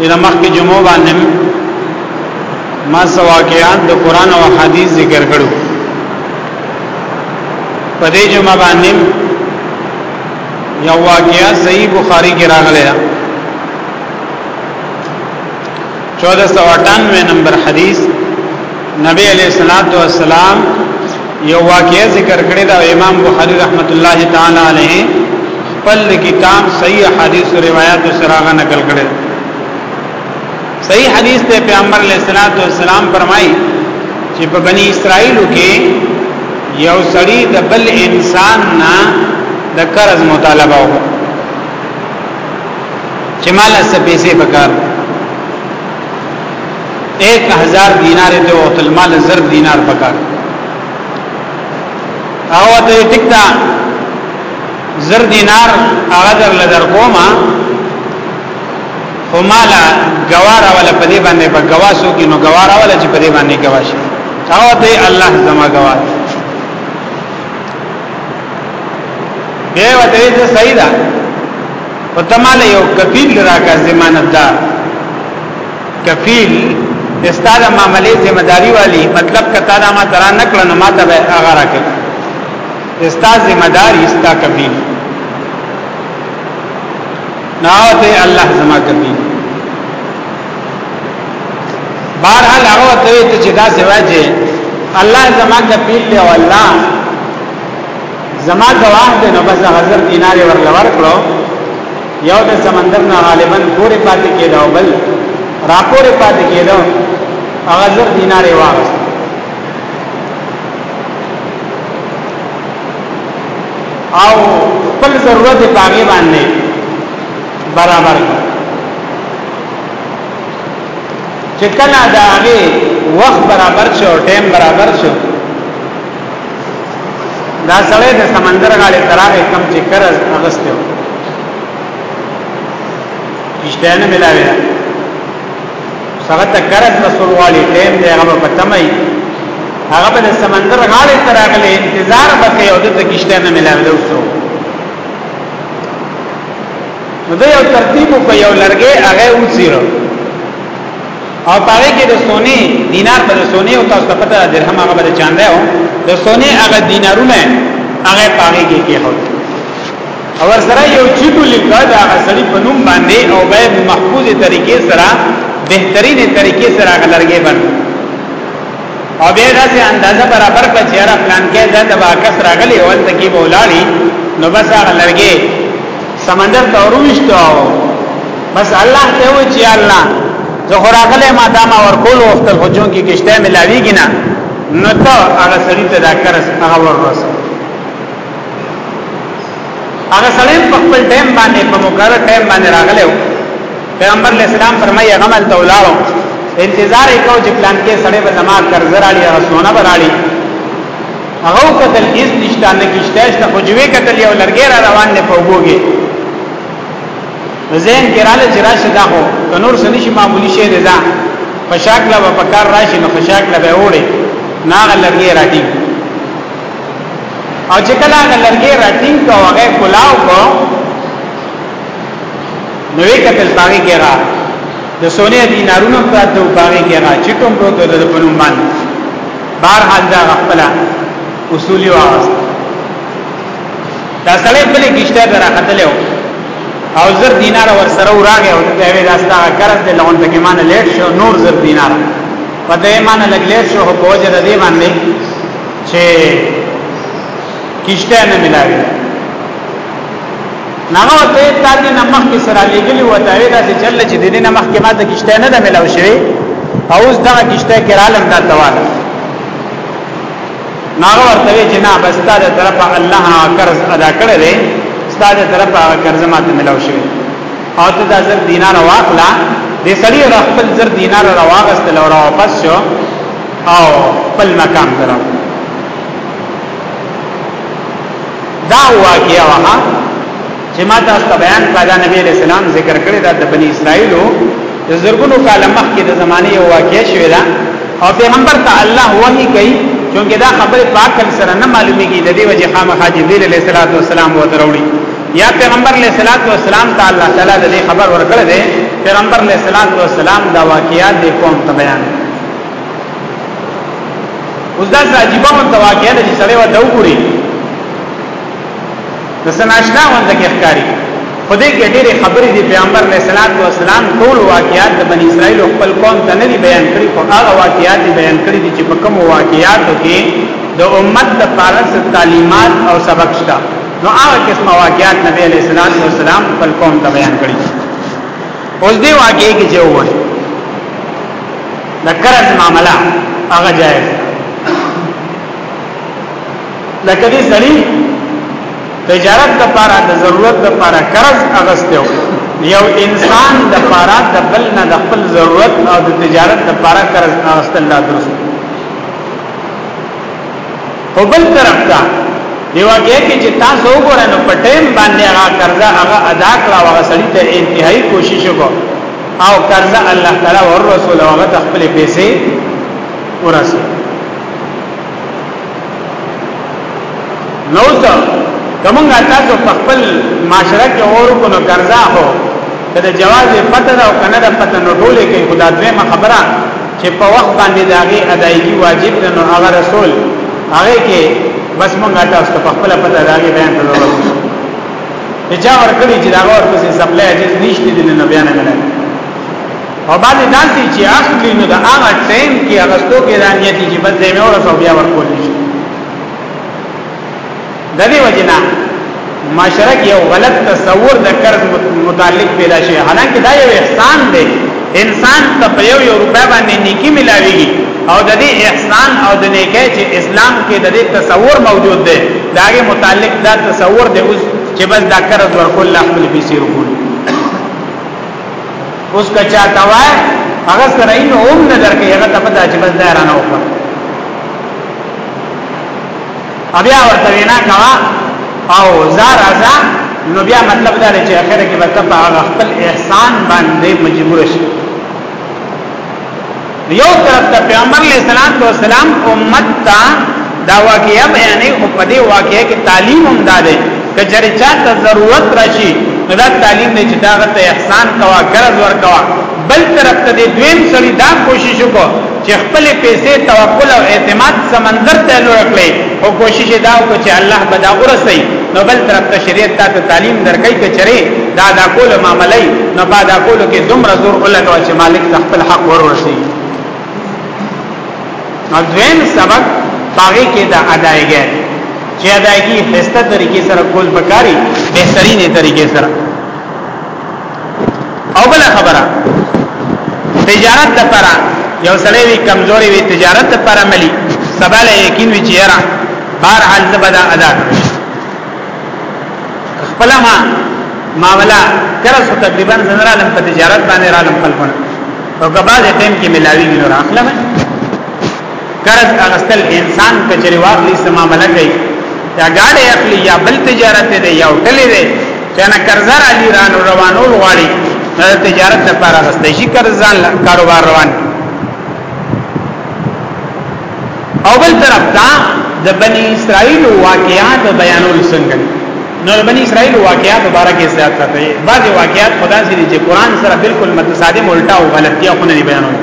دغه مخکې جمعو باندې ما سواقعات د قران او حدیث ذکر کړو په دې جمعه باندې یو واقعیا صحیح بخاری کې راغلی دا 1498 نمبر حدیث نبی علیہ الصلوۃ والسلام یو واقعي ذکر کړی دا امام بخاری رحمت الله تعالی علیه خپل کتاب صحیح حدیث او روایت سره نقل کړی صحیح حدیث ته پیغمبر علیہ الصلوۃ والسلام فرمایي چې په بنی اسرائیل کې یو سړی د بل انسان نه د قرض مطالبه وکړه چې مال څه پیسې پکار 1000 دینار ته او تل مال زر دینار پکار او ته ټیک دا زر دینار هغه در لدر کوما خو مالا گوار اولا پدی باندې په گواسو کې نو گوار اولا چې پدی باندې گواشي او ته الله زما گوار به وته چې صحیح ده او تماله یو کفیل راکا ضمانت دار کفیل استاد معاملې ذمہ داری والی مطلب کته دا ما ترا نکړه نو ما ته به هغه راکې استاد ذمہ داری استا کفیل ناوته الله زما کفیل بهرحال هغه ته چې دا سواجه الله زما کفیل دی او الله زما گواه دی نو بس غزر دینار ورلور کړو یو د سمندر نه غالبا پورې پاتې کېده او بل راپورې پاتې کېده هغه زر دینار یې واغست او خپل ضرورت یې پاغې باندې برابر کړ چې کله دا هغه وخت برابر شو ټیم برابر شو دا سړی د سمندر غاړې تراغه کم چې قرض اغسته و کشته نه ملاوي دا سره ته قرض رسول والی ټیم دی هغه په تمای هغه په سمندر غاړې تراغه له انتظار وکي او د کشته نه ملاوي دا وسو نو دا یو ترتیب په یو لرګي هغه وڅیرو او پاره کې د سونی دینار په سونی او تاسو په پته درهم هغه بل چاند دی د سونی هغه دینارونه هغه پاره کې کې هو او سره یو چټو لیکا دا غسړي په نوم باندې او به محفوظه طریقې سره بهترینه طریقې سره غلرګې باندې او به دا سه اندازه برابر په چیرې پلان کې دا د واکس راغلی او تکي بولاړي نو بس هغه لرګې سمندر ته ورويشتو او بس الله ته و چې الله زه خوراغله ما دا ما ورکول وختل خو جون کې کشته ملاويږي نه نو ته هغه سړی ته دا کرس هغه ورسه هغه سړی په خپل ټیم باندې په مقرره ټیم باندې راغله پیغمبر علیہ السلام فرمایي عمل ته ولاړو انتظار یې کو چې پلان کې سړی به زما قرض راړي او سونه به راړي هغه قتل هیڅ نشته نه کیشته شته خو جوې قتل یو لرګی را روان نه پوګوږي زین کراله چې راشه دا هو که نور سنې شي معمولی شی دی دا فشاک لا په کار راشي نو فشاک لا به وړي ناغه لرګی راټی او چې کله هغه لرګی راټی کو هغه کلاو کو نو یې قتل باغی کې را د سونه دینارونو پراتو باغی کې را چټوم پروت د پنوم باندې بهر حال دا خپل اصولي واغست دا سړی بلې کشته درا خطلې او زر دینار ور سره وراغه او دا وی داستا قرض د لون په کې مان لیټ شو نور زر دینار په دې مان لګ لیټ شو په وجه د دې باندې چې کشته نه ملاوي هغه ته تا دې نه مخکې سره لګلی و دا وی دا چې چل چې دې نه مخکې ماته کیشته نه ده ملاو شوی او اوس دا کیشته کې عالم دا توان ناغه ورته چې نه بس تا دې طرفه الله قرض ادا کړی دی ستا دې طرفه قرض ماته ملاو شوی او ته دا زر دینار واخلا دې سړی را خپل زر دینار را واغستل او را واپس شو او خپل مقام درو دا واقعیا وها چې ما تاسو ته بیان کړه دا نبی علیہ السلام ذکر کړی دا د بنی اسرائیلو د زرګونو کال مخکې د زمانه یو واقعیا شوی دا او پیغمبر ته الله وحی کوي چې دا خبره پاکل سره نه معلومیږي د دې وجه خامخا جبرئیل علیہ الصلوۃ والسلام و دروړي یا پیغمبر علیہ الصلوۃ والسلام ته الله تعالی د دې خبر ورکړ دی پیغمبر علیہ الصلوۃ والسلام دا واقعیا د قوم ته بیان کړ اوس دا عجیبه مونته واقعا نه چې سړی ورته وګوري د سناشنا مونته کې ښکاری په دې کې ډېرې خبرې دي پیغمبر علیه الصلاۃ والسلام ټول واقعات د بنی اسرائیل خپل قوم ته نه بیان کړي خو هغه واقعات بیان کړي دي چې په کوم واقعاتو کې د امت د فارس تعلیمات او سبق شته نو هغه قسم واقعات نبی علیه الصلاۃ والسلام خپل قوم ته بیان کړي اوس دی واقعي کې چې وای د قرض معاملہ هغه جائز لکه دې سړي تجارت د پاره د ضرورت د پاره قرض اغستو یو انسان د پاره د بل نه د خپل ضرورت او د تجارت د پاره قرض اغستل لا درست خو بل طرف ته دی واقعي کې چې تاسو وګورئ نو په ټیم باندې هغه قرضه هغه ادا کړه او هغه سړي ته انتهایی کوشش وکړ او قرضه الله تعالی او رسول هغه خپل پیسې ورسې نو ته کومه تاسو خپل معاشره کې اور کو نو قرضه هو کله جواز پته دا او کنه دا پته نو ټوله کې خدا دوی خبره چې په وخت باندې داغي ادایګي واجب ده نو هغه رسول هغه کې بس مونږه تاسو ته خپل پته داغي بیان ته ضرورت نشته چا ورکړي چې دا ورپسې سپلای اجازه نشته دي نه بیان نه لري او باندې داسي چې اخلي نو دا هغه ټیم کې هغه څوک رانیتی چې بس زموږ سره بیا ورکول شي د دې وجنا مشرک یو غلط تصور د قرض متعلق پیدا شي حالانکه دا یو احسان دی انسان ته په یو یو روپیا باندې نیکی ملاويږي او د دې احسان او د نیکی چې اسلام کې د دې تصور موجود دی دا یې متعلق دا تصور دی اوس چې بس دا قرض ورکول لا خپل پیسې ورکول اوس کا چا توای هغه سره یې هم نه درکې هغه ته پتا چې بس دا رانه وکړه بیا ورته وینا کوا او زار ازا نو بیا مطلب دا چې اخر کې به تب هغه خپل احسان باندې مجبور شي یو طرف ته پیغمبر علیہ الصلوۃ والسلام امت ته دا واقعیا بیانې او په دې واقعې کې تعلیم هم دادې کچره چاته ضرورت راشي دا تعلیم نه چې دا غته احسان کوا ګرځ ور کوا بل طرف ته دې دویم سړي دا کوشش وکړي چې خپل پیسې توکل او اعتماد سمندر ته لور کړې او کوشش دا وکړي چې الله به دا ورسي نو بل طرف ته شریعت ته تعلیم درکې کچري دا دا کول معاملې نو با دا کول کې دومره زور ولګو چې مالک خپل حق ورورسي نو دویم سبق باغې کې دا ادایګه چې ادایګي هسته طریقې سره کول بکاری بهترینه طریقې سره او بل خبره تجارت لپاره یو سړی وی کمزوري وی تجارت لپاره ملي سبا له یقین وی چیرې بهر حال زبدا ادا خپل ما معاملہ کرس تقریبا زنرا لم په تجارت باندې را لم خلقونه او کباز ټیم کې ملاوی نور اخلمه قرض اغستل انسان کچری واخلی سمامله کوي یا گاډی اخلي یا بل تجارت دی یا هوټل دی چانه قرض را لې رانو روانو غواړي دا تجارت لپاره غستې شي قرض ځان کاروبار روان او بل طرف دا د بنی اسرائیل واقعات بیانول څنګه نو بنی اسرائیل واقعات مبارک زیات کړي بعضي واقعات خدا سي چې قران سره بالکل متصادم الټا او غلطي خو نه بیانول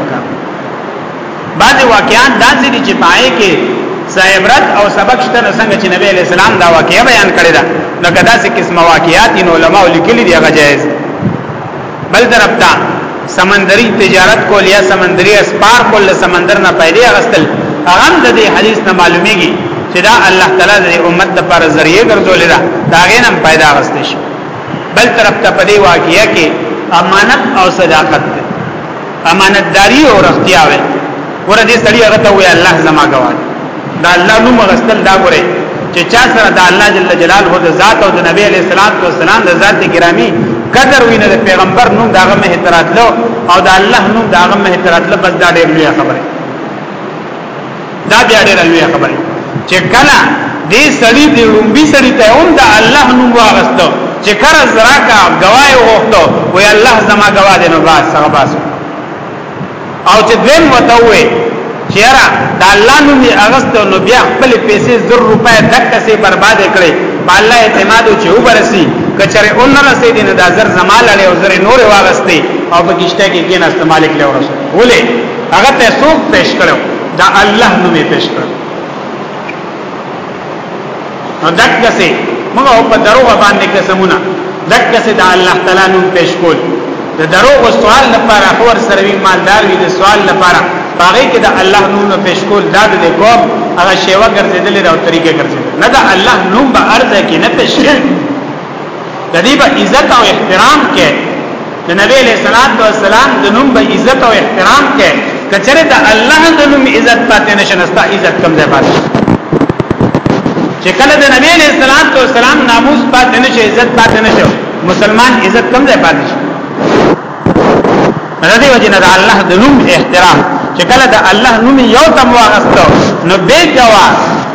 بعضی واقعات داسې دي چې پای کې صاحبرت او سبق شته نو څنګه چې نبی اسلام دا واقعیا بیان کړی دا نو کدا سې قسمه واقعات نو علماء لیکلي دی هغه جایز بل طرف ته سمندري تجارت کول یا سمندري اسپار کول سمندر نه پیدا غستل هغه د دې حدیث نه معلومیږي چې دا الله تعالی د امت لپاره ذریعہ ګرځول دا دا غینم پیدا غستې شي بل طرف ته په دې واقعیا کې امانت او صداقت امانتداری او رښتیا وي ګوره دې سړی هغه ته وی الله زما گواه دا الله نوم غستل دا ګوره چې چا سره دا الله جل جلاله د ذات او د نبی علیہ الصلوۃ والسلام د ذات گرامی قدر وینه د پیغمبر نوم داغه مهترات لو او دا الله نوم داغه مهترات لو بس دا ډېر لوی خبره دا بیا ډېر لوی خبره چې کله دې سړی دې رومبي سړی ته هم د الله نوم واغستو چې کړه زراکا گواهی وغوښتو وی الله زما گواه دې نو باس هغه باس او چې دین وته وې چیرې د الله نوم یې اغستو نو بیا خپل پیسې زر روپے دکته سي برباد کړي په الله اعتماد چې وبرسي کچره اون رسې دین د زر زمال له او زر نور واغستې او په کشته کې کې نه استعمال کړي ورسې ولې هغه ته څوک پیش کړو دا الله نو می پیش کړو نو دغه سي موږ په دروغ باندې قسمونه دغه سي دا الله تعالی نو پیش کول د دروغ سوال لپاره خور سروي مالدار وي د سوال لپاره باغې کې د الله نوم نه پیش کول دا د کوم هغه شیوه ګرځیدل او طریقې ګرځیدل نه د الله نوم به ارزه کې نه پیش د دې په عزت او احترام کې د نبی له صلوات و سلام د نوم په عزت او احترام کې کچره د الله د نوم عزت پاتې نشنستا عزت کم ځای پاتې چې کله د نبی له صلوات و سلام ناموس پاتې نشي عزت پاتې نشي مسلمان عزت کم ځای پاتې شي نه دی وجه نه الله د نوم احترام چې کله د الله نوم یو تم واغستو نو به جوا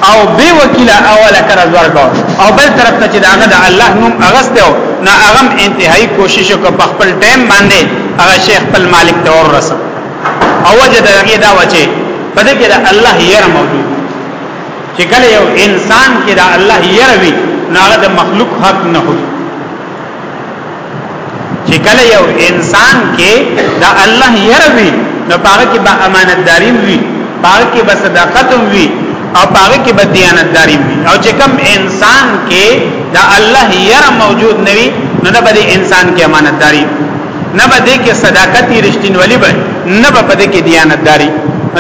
او به وکیل اوله قرض ورکو او بل طرف ته چې داغه د الله نوم اغستو نه هغه انتهایی کوشش وکړ په خپل ټیم باندې هغه شیخ خپل مالک ته ورسو او وجه دا کې دا وچه په دې کې دا الله یې موجود چې کله یو انسان کې دا الله یې روي ناغه د مخلوق حق نه هوي چې کله یو انسان کې دا الله يروي نو پاره کې به امانتداري وي پاره کې به صداقت وي او پاره کې به دیانتداري وي او چې کم انسان کې دا الله ير موجود نوي نو نه به انسان کې امانتداري نه به دې کې صداقت رښتینولي به نه به پدې کې دیانتداري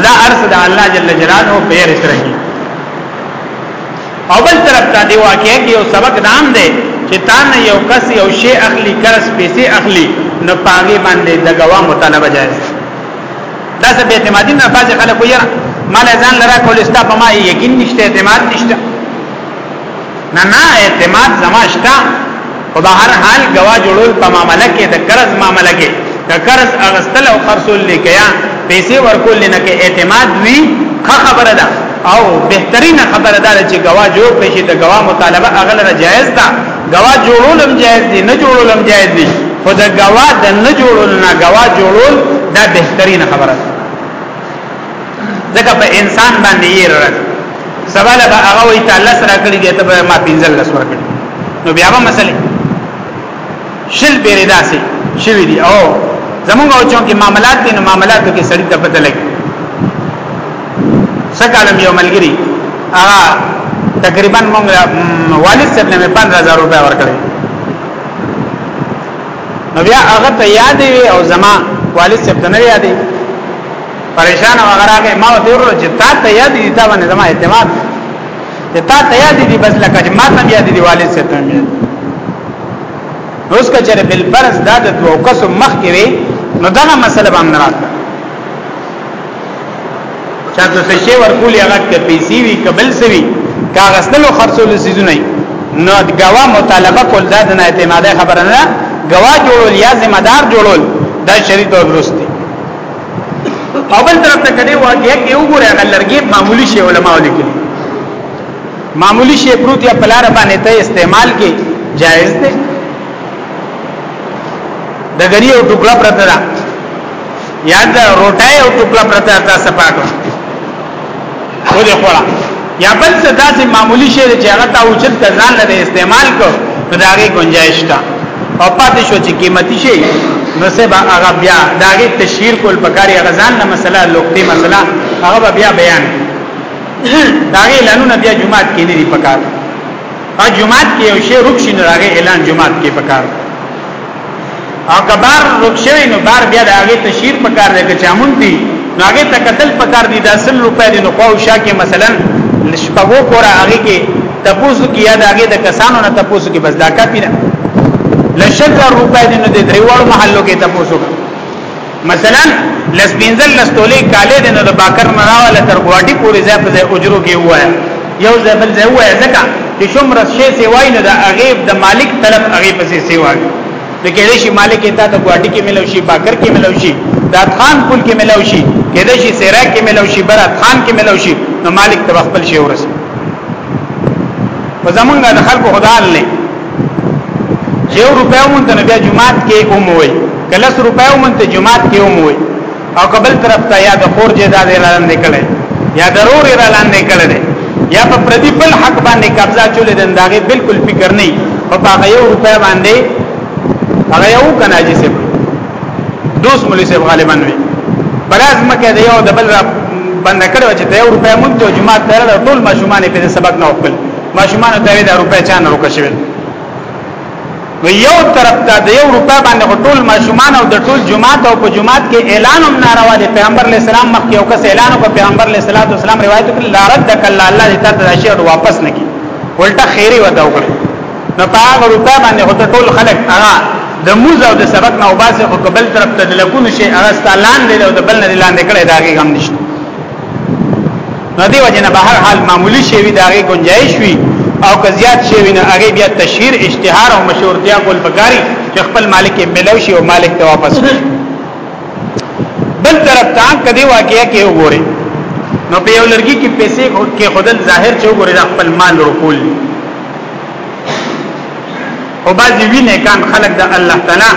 دا ارث د الله جل جلاله په یې رسېږي او بل طرف ته دی واقعي کې یو سبق دام دی چې تا نه یو کس یو شی اخلي قرض پیسې اخلي نو پاغي باندې د غوا مطالبه جایز دا څه به اعتمادي نه باز خلک یې مال ځان لرا کول استا په ما یقین نشته اعتماد نشته نه نه اعتماد زماشتا په بهر حال گواه جوړول په معاملې کې د قرض معاملې کې د قرض اغستل او خرصول لیکیا پیسې ورکول نه کې اعتماد وی ښه خبره ده او بهترین خبره ده چې گواه جوړ کړي چې د گواه مطالبه اغلره جایز ده گواه جوړول هم جایز دي نه جوړول هم جایز دي خو د گواه د نه جوړول نه گواه جوړول دا بهترین خبره ده ځکه په انسان باندې یې راځي سوال به هغه وي تعالی سره کړی دی ته ما پینځل لس ور کړی نو بیا به مسله شل بیره داسي شوی دی او زمونږ او چون کې معاملات دي نو معاملاتو کې سړی ته پته لګي سکالم یو ملګری هغه تقریبا مونږ والد صاحب نه 15000 روپیا ورکړي نو بیا هغه ته یاد وی او زما والد صاحب ته نه یاد دی پریشان وغیرہ کې ما ته ورو چې تا ته یاد دي تا باندې زما اعتماد ته تا ته یاد دي بس لکه چې ما ته یاد دي والد صاحب ته یاد اوس کچره بل فرض دا د دوه کس مخ کې وي نو دا مسله به هم نه راځي چاته څه شی ورکول هغه کې پیسې وی قبل سوي کاغذ نه لو خرڅول سيزونه نو غوا مطالبه کول دا د اعتماد خبره نه غوا جوړول یا ذمہ دار جوړول دا شریط او درست دي او بل طرف ته کړي واقعي کې وګوره هغه لرګي معمولی شی علماء لیکلي معمولی شی پروت یا پلار باندې ته استعمال کې جائز دي د غریو ټوکړه پرته یاد دا روټای او ټوکلا پرتا تا سپاټو خو دې خورا یا بل څه داسې معمولی شی چې هغه تا اوچت کزان نه استعمال کو نو دا غي گنجائش تا او پاتې شو چې قیمتي شی نو سبا هغه بیا دا غي تشهیر کول پکاري هغه ځان نه مسله لوکتي مسله هغه بیا بیان دا غي لانونه بیا جمعات کې نه دی پکار او جمعات کې یو شی رکشن راغی اعلان جمعات کې پکار او کبار رکشوی نو بار بیا د هغه تشهیر پکار دی که چامون دی نو هغه ته قتل پکار دی د اصل روپې دی نو خو شا کې مثلا لشپغو کورا هغه کې تپوسو کې یاد هغه د کسانو نه تپوسو کې بس دا کافی ده لشل روپې دی نو د دریوړ محلو کې تپوسو مثلا لس پنځل لس تولې کالې د نو د باکر نه راواله تر غواټي پورې ځای په ځای اجرو کې وایا یو ځای بل ځای وایا ځکه چې شوم رسې سیوای نه د اغیب د مالک طلب اغه پسې سیوای نو کې شي مالک ته د غواټي کې ملو شي باکر کې ملو شي د خان پول کې ملو شي کې شي سیرا کې ملو شي برات خان کې ملو شي نو مالک ته خپل شي ورسي په زمونږه د خلکو خدای نه چې یو روپیو مونږ ته بیا جمعات کې اوموي کله سو روپیو مونږ ته جمعات کې اوموي او قبل طرف ته یا د خور جیداد اعلان نکړي یا ضرور اعلان نکړي یا په پردي بل حق باندې قبضه چولې د انداغه بالکل فکر نه او هغه یو روپیا باندې هغه یو کنه چې سب دوس مولوی صاحب غالبا وي براز مکه دی یو د بل را بند کړو چې یو روپیا مونږ ته جمعات ته ټول ماشومان په سبق نه وکړي ماشومان ته وی دا روپې چا نه روکه شوی نو یو طرف ته د یو روپې باندې ټول ماشومان او د ټول جماعت او په جماعت کې اعلان هم ناروا دی پیغمبر علی السلام مخکې یو کس اعلان او پیغمبر علی السلام روایت کړ لا رد کله الله دې تاسو راشي او واپس نکي ولټه خیری ودا وکړي نو په هغه روپې باندې هوته ټول خلک هغه د موز او د سبق نه وباسه او قبل طرف ته د لکونو شي هغه ستالان دی او د بل نه لاندې کړي داږي هم نشته نو دی وجنه به هر حال معمولی شی وی داغه گنجائش وی او که زیات شی وی نو هغه بیا تشهیر اشتهار او مشهورتیا کول پکاري چې خپل مالک یې ملو شي او مالک ته واپس شي بل طرف ته کدی واقعیا کې وګوري نو په یو لرګي کې پیسې کې خودل ظاهر چې وګوري خپل مال ورکول دي خو بعضی وی نیکان خلق د الله تعالی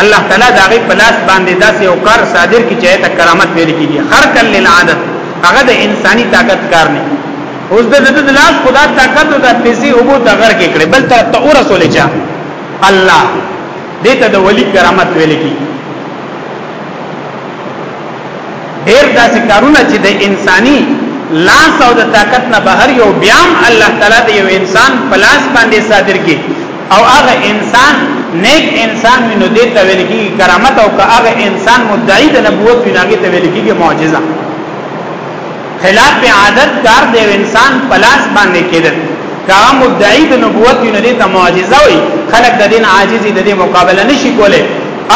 الله تعالی دا غي پلاس باندې داسې او کار صادر کی چاہے ته کرامت ویل کیږي خرق للعادت هغه د انساني طاقت کار نه اوس د دې د لاس خدا طاقت او د پیسې او بو دغر کې کړي بل طرف ته اور رسول چا الله دې ته د ولی کرامت ویل کیږي ډیر داسې کارونه چې د انساني لاس او د طاقت نه بهر یو بیام الله تعالی د یو انسان په لاس باندې صادر کی او هغه انسان نیک انسان وینو دې ته ویل کی کرامت او هغه انسان مدعی د نبوت ویناګه ته ویل کی معجزه خلاف عادت کار دی انسان په لاس باندې کېدل کام مدعی د نبوت وینو دې ته معجزه وي خلک د دین عاجزي د دې مقابله نشي کولای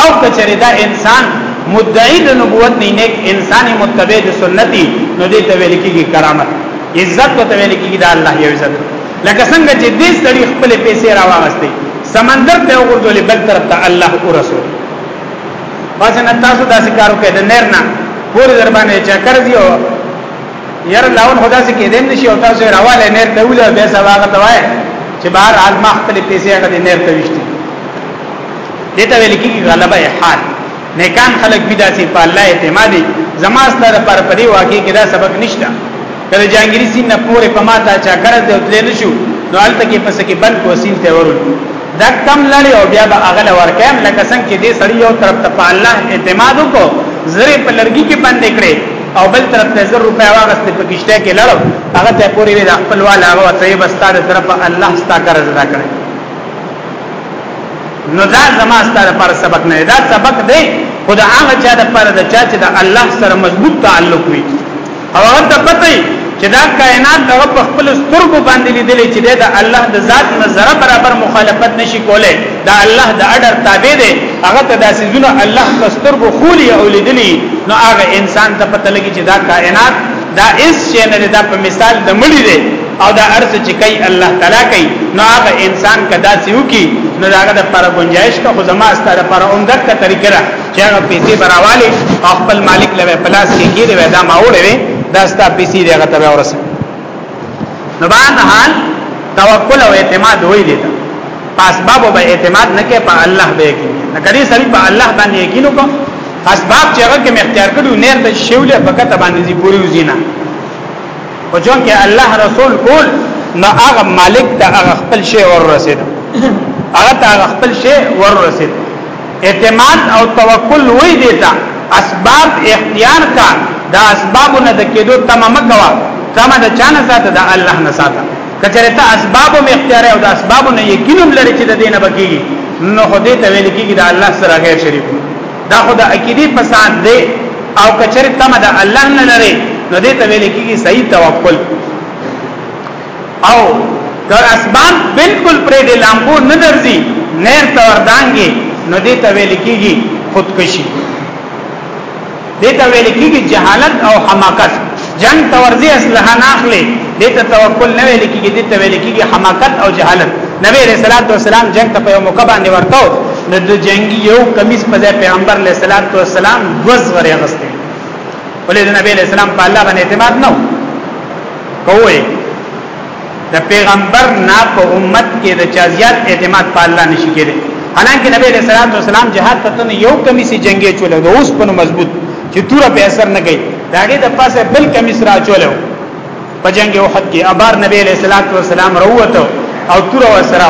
او که چېرې دا انسان مدعی د نبوت نه نیک انسان متبع د سنتي نو دې ته ویل کېږي کرامت عزت ته ویل کېږي دا الله یو عزت لکه څنګه چې دې سړي خپل پیسې راوغستې سمندر ته وګورځولې بل طرف ته الله او رسول پس نه تاسو داسې کارو کې د نر نه پورې در باندې چا کړی دی او یاره لاون خدا سي کې دین نشي او تاسو راواله نر ته ولې به سبا غته وای چې بهر حال ما خپل پیسې هغه نر ته وشتي دته ویل کیږي غلبه حال نیکان خلق بي داسې په الله اعتماد زما ستاره پر پدی واقع کې دا سبق نشته کله جانګيري سین نه پوره پماتا چا ګرځ دی تل نشو نو الته کې پس کې بل کوسین ته ورول دا کم لړی او بیا به اغل ورکم لکه څنګه چې دې سړی یو طرف ته په الله اعتماد وکړو زری په لرګي کې باندې کړي او بل طرف ته زر روپیا واغست په کشته کې لړو هغه ته پوری وی د خپل والا هغه ته بس ستاره طرف الله ستا قرض ادا کړي نو دا زما ستاره پر سبق نه دا سبق دی خدا هغه چا د پر د چا چې د الله سره مضبوط تعلق وي او هغه ته پته چې دا کائنات هغه په خپل سترګو باندې لیدل چې د الله د ذات نظر برابر مخالفت نشي کولای دا الله د اډر تابع دی هغه ته د سيزونو الله په سترګو خولي او لیدلی نو هغه انسان ته پته لګي چې دا کائنات دا اس شي نه دا په مثال د مړي دی او دا ارس چې کوي الله تعالی کوي نو هغه انسان کدا سيو کی نو داغه د پر گنجائش ته خو زما ستاره پر عمدک ته طریقه را چې هغه پیسې براوالي او خپل مالک لوي پلاس کې کېږي وې دا ماوړې وې دا ستا پیسې دغه ته ورسه نو باندې حال توکل او اعتماد وې دي اسباب به اعتماد نه کې په الله به کې نه کړي سړي په الله باندې یقین وکړه اسباب چې هغه کې اختیار کړو نیر ته شیولې فقط باندې پوری وزینه او چون کې الله رسول کول نو هغه مالک ته هغه خپل شی ور رسید هغه ته هغه خپل شی ور رسید اعتماد او توکل وې دیتا اسباب اختیار کا دا اسبابونه د کېدو تمامه کوا تمه د چانه ساته د الله نه ساته کچره ته اسباب هم اختیار او د اسبابونه یقینم لري چې د دینه بکیږي نو خدای ته ویل کیږي د الله سره غیر شریک دا خو د عقیدی فساد دی او کچر تم د الله نه لري نو دې ته ویل کیږي صحیح توکل او که اسباب بالکل پرې د لامبو نه درځي نیر ته وردانګي نو دې ته ویل کیږي خودکشي دې ته ویل کیږي جهالت او حماقت جنگ تورځي اصله نه اخلي دې ته توکل نه ویل کیږي دې ته ویل کیږي حماقت او جهالت نبی رسول الله والسلام جنگ ته په موقع باندې ورته نو د جنگي یو کمیس په ځای پیغمبر علیه الصلاۃ والسلام دوز غری غسته ولې د نبی علیہ السلام په الله باندې اعتماد نه کوی د پیغمبر نه په امت کې د چا زیات اعتماد په الله نشي کېږي حالانکه نبی رسول الله صلی الله علیه وسلم جهاد ته یو کمی سي جنگي چولو د اوس په مضبوط چې تور په اثر نه کوي داګه د پاسه بل کمی سره چولو په جنگ احد کې ابار نبی رسول الله صلی الله علیه وسلم وروته او تور وسره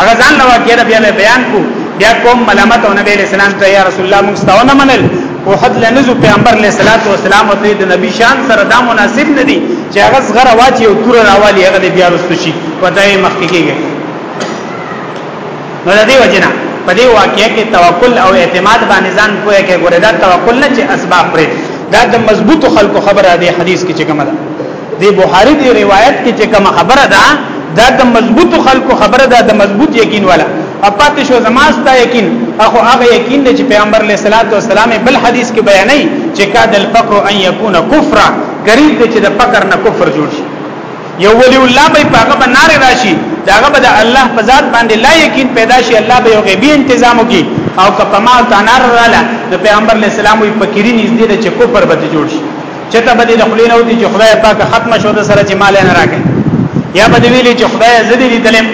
هغه ځان له واقعې بیا به بیان کو بیا کوم ملامت او نبی اسلام ته یا رسول الله موږ ستاونه منل او حد لنزو پیغمبر علیہ الصلوۃ والسلام او د نبی شان سره دا مناسب نه دي چې هغه زغره واچي او تور راوالي هغه بیا رسو شي ودای مخکې کېږي نو د دې وجنه په دې واقعې کې توکل او اعتماد باندې ځان کوی کې ګوره دا توکل نه چې اسباب پرې دا د مضبوط خلکو خبره دی حدیث کې چې کومه ده دی بخاری دی روایت کې چې کوم خبره ده دا د مضبوط خلکو خبره ده د مضبوط یقین والا اپات شو زماستا یقین اخو هغه یقین دی چې پیغمبر علیه الصلاۃ والسلام بل حدیث کې بیانې چې کاد الفقر ان یکون کفر غریب دی چې د فقر نه کفر جوړ شي یو ولی الله به پاګه بنار راشي داغه به د الله په ذات باندې لا یقین پیدا شي الله به یو غیبی تنظیم وکي او کپما تنار رااله د پیغمبر علیه السلام وي فقیری نږدې چې کفر به جوړ شي چته به دې د خلینو دي چې خدای پاک ختم شو د سره چې مال نه راکې یا به دې ویلې چې خدای زدي دي دلم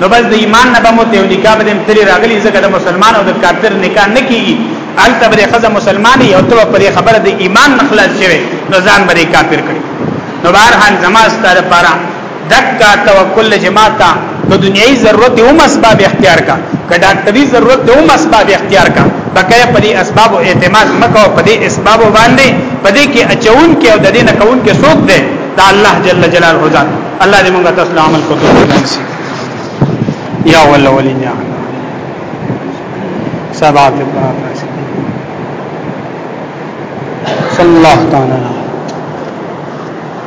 نو بس د ایمان نه به مو ته نکاح به دې تری راغلی ځکه د مسلمان او د کافر نکاح نه کیږي الته به خزه مسلمانې او ته په خبره د ایمان مخلص شوی نو ځان به کافر کړي نو بهر حال زما ستاره پاره دکا توکل جماعتا که دنیای ضرورت هم اسباب اختیار کا که ډاکټري ضرورت هم اسباب اختیار کا بکای په دې اسباب او اعتماد مکو په دې اسباب باندې په دې کې اچون کې او د دې نه کون کې سوق ده دا الله جل جلاله ذات الله دې موږ تاسو عمل کوو یا ول ولین یا سبعه صلی الله تعالی